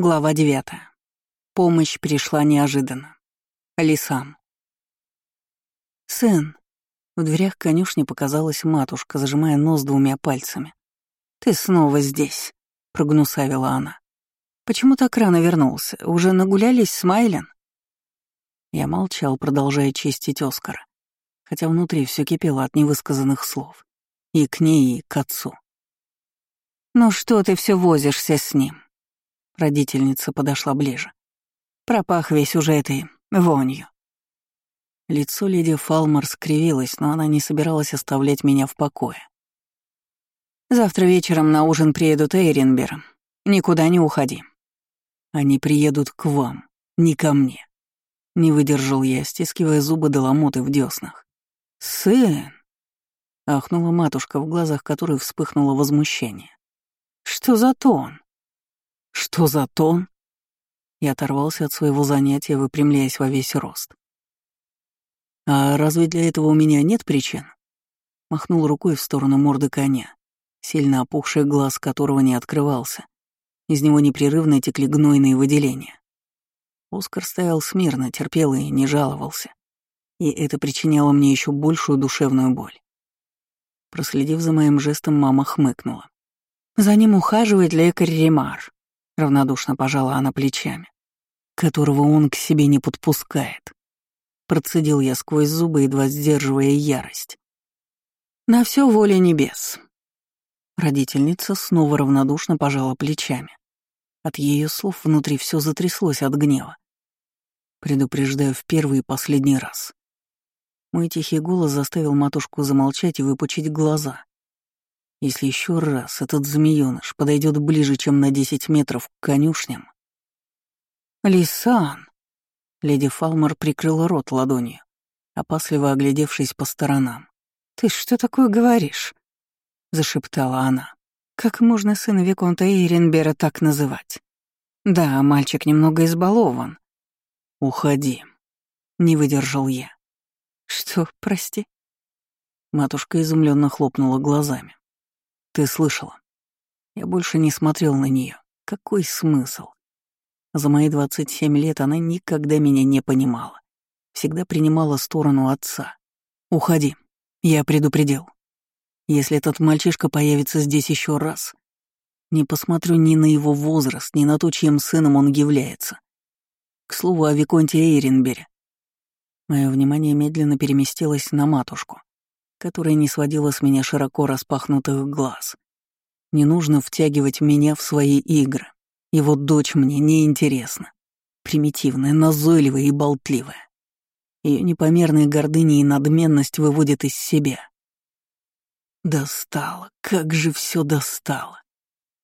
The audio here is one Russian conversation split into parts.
Глава девятая. Помощь пришла неожиданно. Лисам. «Сын!» В дверях конюшни показалась матушка, зажимая нос двумя пальцами. «Ты снова здесь!» — прогнусавила она. «Почему так рано вернулся? Уже нагулялись с Майлен?» Я молчал, продолжая чистить Оскара, хотя внутри все кипело от невысказанных слов. И к ней, и к отцу. «Ну что ты все возишься с ним?» Родительница подошла ближе. Пропах весь уже этой вонью. Лицо леди Фалмер скривилось, но она не собиралась оставлять меня в покое. «Завтра вечером на ужин приедут Эйренбер. Никуда не уходи. Они приедут к вам, не ко мне». Не выдержал я, стискивая зубы до ломоты в дёснах. «Сын!» — ахнула матушка, в глазах которой вспыхнуло возмущение. «Что за тон?» Что за тон? Я оторвался от своего занятия, выпрямляясь во весь рост. «А разве для этого у меня нет причин?» Махнул рукой в сторону морды коня, сильно опухший глаз которого не открывался. Из него непрерывно текли гнойные выделения. Оскар стоял смирно, терпел и не жаловался. И это причиняло мне еще большую душевную боль. Проследив за моим жестом, мама хмыкнула. За ним ухаживает лекарь Ремар. Равнодушно пожала она плечами. Которого он к себе не подпускает. Процедил я сквозь зубы, едва сдерживая ярость. На все воля небес. Родительница снова равнодушно пожала плечами. От ее слов внутри все затряслось от гнева. Предупреждаю в первый и последний раз. Мой тихий голос заставил матушку замолчать и выпучить глаза. Если еще раз этот змеёныш подойдет ближе, чем на десять метров к конюшням... «Лисан!» Леди Фалмер прикрыла рот ладонью, опасливо оглядевшись по сторонам. «Ты что такое говоришь?» — зашептала она. «Как можно сына Виконта Эйренбера так называть? Да, мальчик немного избалован». «Уходи», — не выдержал я. «Что, прости?» Матушка изумленно хлопнула глазами. Ты слышала? Я больше не смотрел на нее. Какой смысл? За мои 27 лет она никогда меня не понимала. Всегда принимала сторону отца. «Уходи. Я предупредил. Если этот мальчишка появится здесь еще раз, не посмотрю ни на его возраст, ни на то, чьим сыном он является. К слову о Виконте Эйренбере. Мое внимание медленно переместилось на матушку которая не сводила с меня широко распахнутых глаз. Не нужно втягивать меня в свои игры. Вот дочь мне неинтересна. Примитивная, назойливая и болтливая. Ее непомерная гордыня и надменность выводят из себя. Достало, как же все достало.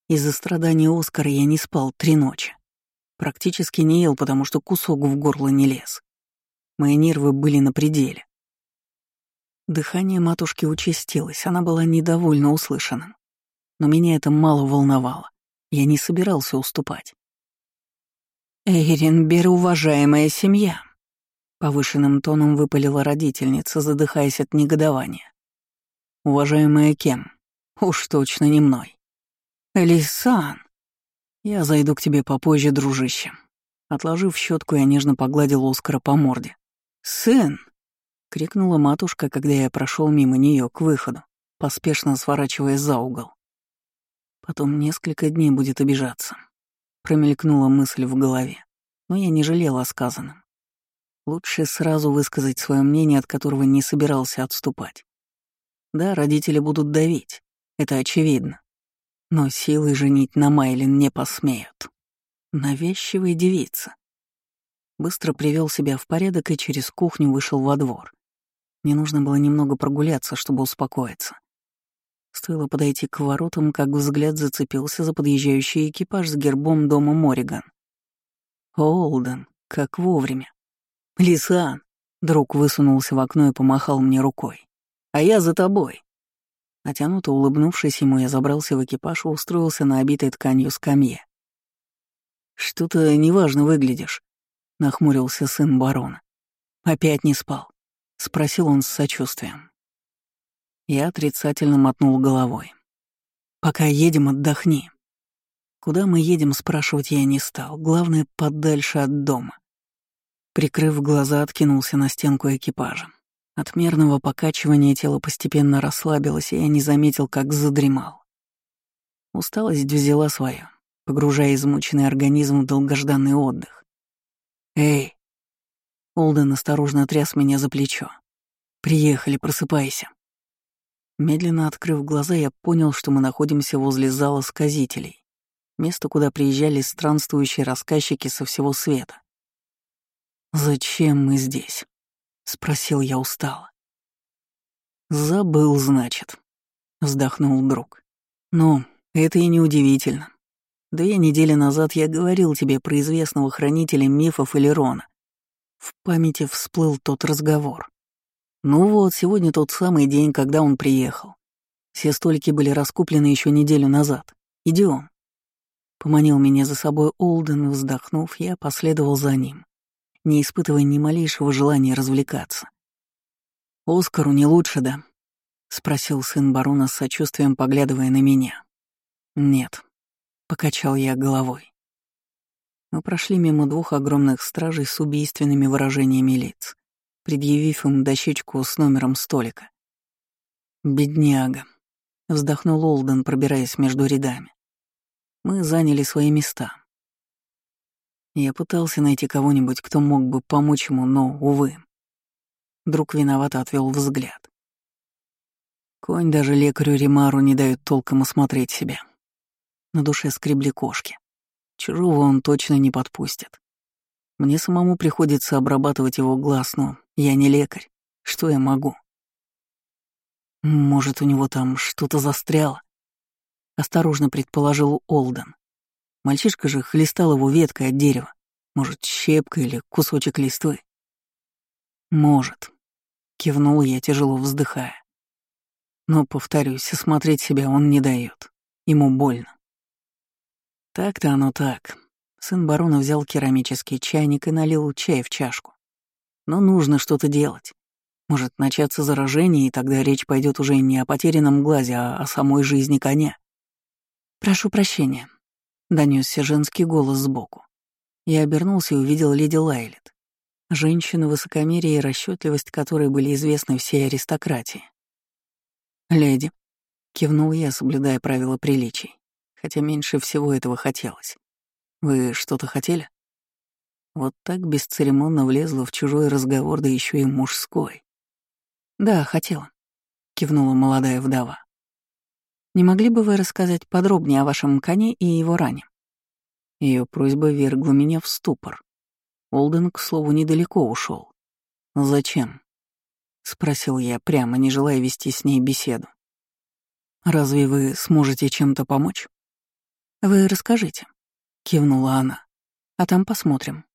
Из-за страдания Оскара я не спал три ночи. Практически не ел, потому что кусок в горло не лез. Мои нервы были на пределе. Дыхание матушки участилось, она была недовольна услышанным. Но меня это мало волновало. Я не собирался уступать. «Эйренбер, уважаемая семья!» Повышенным тоном выпалила родительница, задыхаясь от негодования. «Уважаемая кем? Уж точно не мной». «Лисан!» «Я зайду к тебе попозже, дружище». Отложив щетку, я нежно погладил Оскара по морде. «Сын!» — крикнула матушка, когда я прошел мимо нее к выходу, поспешно сворачивая за угол. Потом несколько дней будет обижаться. Промелькнула мысль в голове, но я не жалел о сказанном. Лучше сразу высказать свое мнение, от которого не собирался отступать. Да, родители будут давить, это очевидно. Но силой женить на Майлин не посмеют. Навязчивая девица. Быстро привел себя в порядок и через кухню вышел во двор. Мне нужно было немного прогуляться, чтобы успокоиться. Стоило подойти к воротам, как взгляд зацепился за подъезжающий экипаж с гербом дома Мориган. Олден, как вовремя. «Лисан!» — друг высунулся в окно и помахал мне рукой. «А я за тобой!» Натянуто улыбнувшись ему, я забрался в экипаж и устроился на обитой тканью скамье. «Что-то неважно выглядишь», — нахмурился сын барона. «Опять не спал». — спросил он с сочувствием. Я отрицательно мотнул головой. «Пока едем, отдохни». Куда мы едем, спрашивать я не стал. Главное, подальше от дома. Прикрыв глаза, откинулся на стенку экипажа. От мерного покачивания тело постепенно расслабилось, и я не заметил, как задремал. Усталость взяла свое, погружая измученный организм в долгожданный отдых. «Эй!» Олден осторожно тряс меня за плечо. «Приехали, просыпайся». Медленно открыв глаза, я понял, что мы находимся возле зала сказителей, место, куда приезжали странствующие рассказчики со всего света. «Зачем мы здесь?» — спросил я устало. «Забыл, значит», — вздохнул друг. «Ну, это и неудивительно. Две недели назад я говорил тебе про известного хранителя мифов Элерона. В памяти всплыл тот разговор. Ну вот, сегодня тот самый день, когда он приехал. Все столики были раскуплены еще неделю назад. Идем. Поманил меня за собой Олден, вздохнув, я последовал за ним, не испытывая ни малейшего желания развлекаться. «Оскару не лучше, да?» — спросил сын барона с сочувствием, поглядывая на меня. «Нет», — покачал я головой. Мы прошли мимо двух огромных стражей с убийственными выражениями лиц предъявив им дощечку с номером столика. «Бедняга», — вздохнул Олден, пробираясь между рядами. Мы заняли свои места. Я пытался найти кого-нибудь, кто мог бы помочь ему, но, увы. Друг виновато отвел взгляд. Конь даже лекарю Римару не дает толком осмотреть себя. На душе скребли кошки. Чужого он точно не подпустит. Мне самому приходится обрабатывать его глаз, но я не лекарь. Что я могу? Может, у него там что-то застряло? Осторожно предположил Олден. Мальчишка же хлестал его веткой от дерева. Может, щепка или кусочек листвы? Может. Кивнул я, тяжело вздыхая. Но, повторюсь, осмотреть себя он не дает. Ему больно. Так-то оно так. Сын барона взял керамический чайник и налил чай в чашку. Но нужно что-то делать. Может начаться заражение, и тогда речь пойдет уже не о потерянном глазе, а о самой жизни коня. «Прошу прощения», — донесся женский голос сбоку. Я обернулся и увидел леди Лайлет, женщину высокомерие и расчетливость которой были известны всей аристократии. «Леди», — кивнул я, соблюдая правила приличий, хотя меньше всего этого хотелось. Вы что-то хотели? Вот так бесцеремонно влезла в чужой разговор, да еще и мужской. Да, хотела, кивнула молодая вдова. Не могли бы вы рассказать подробнее о вашем коне и его ране? Ее просьба вергла меня в ступор. Олден, к слову, недалеко ушел. Зачем? спросил я, прямо не желая вести с ней беседу. Разве вы сможете чем-то помочь? Вы расскажите кивнула она. А там посмотрим.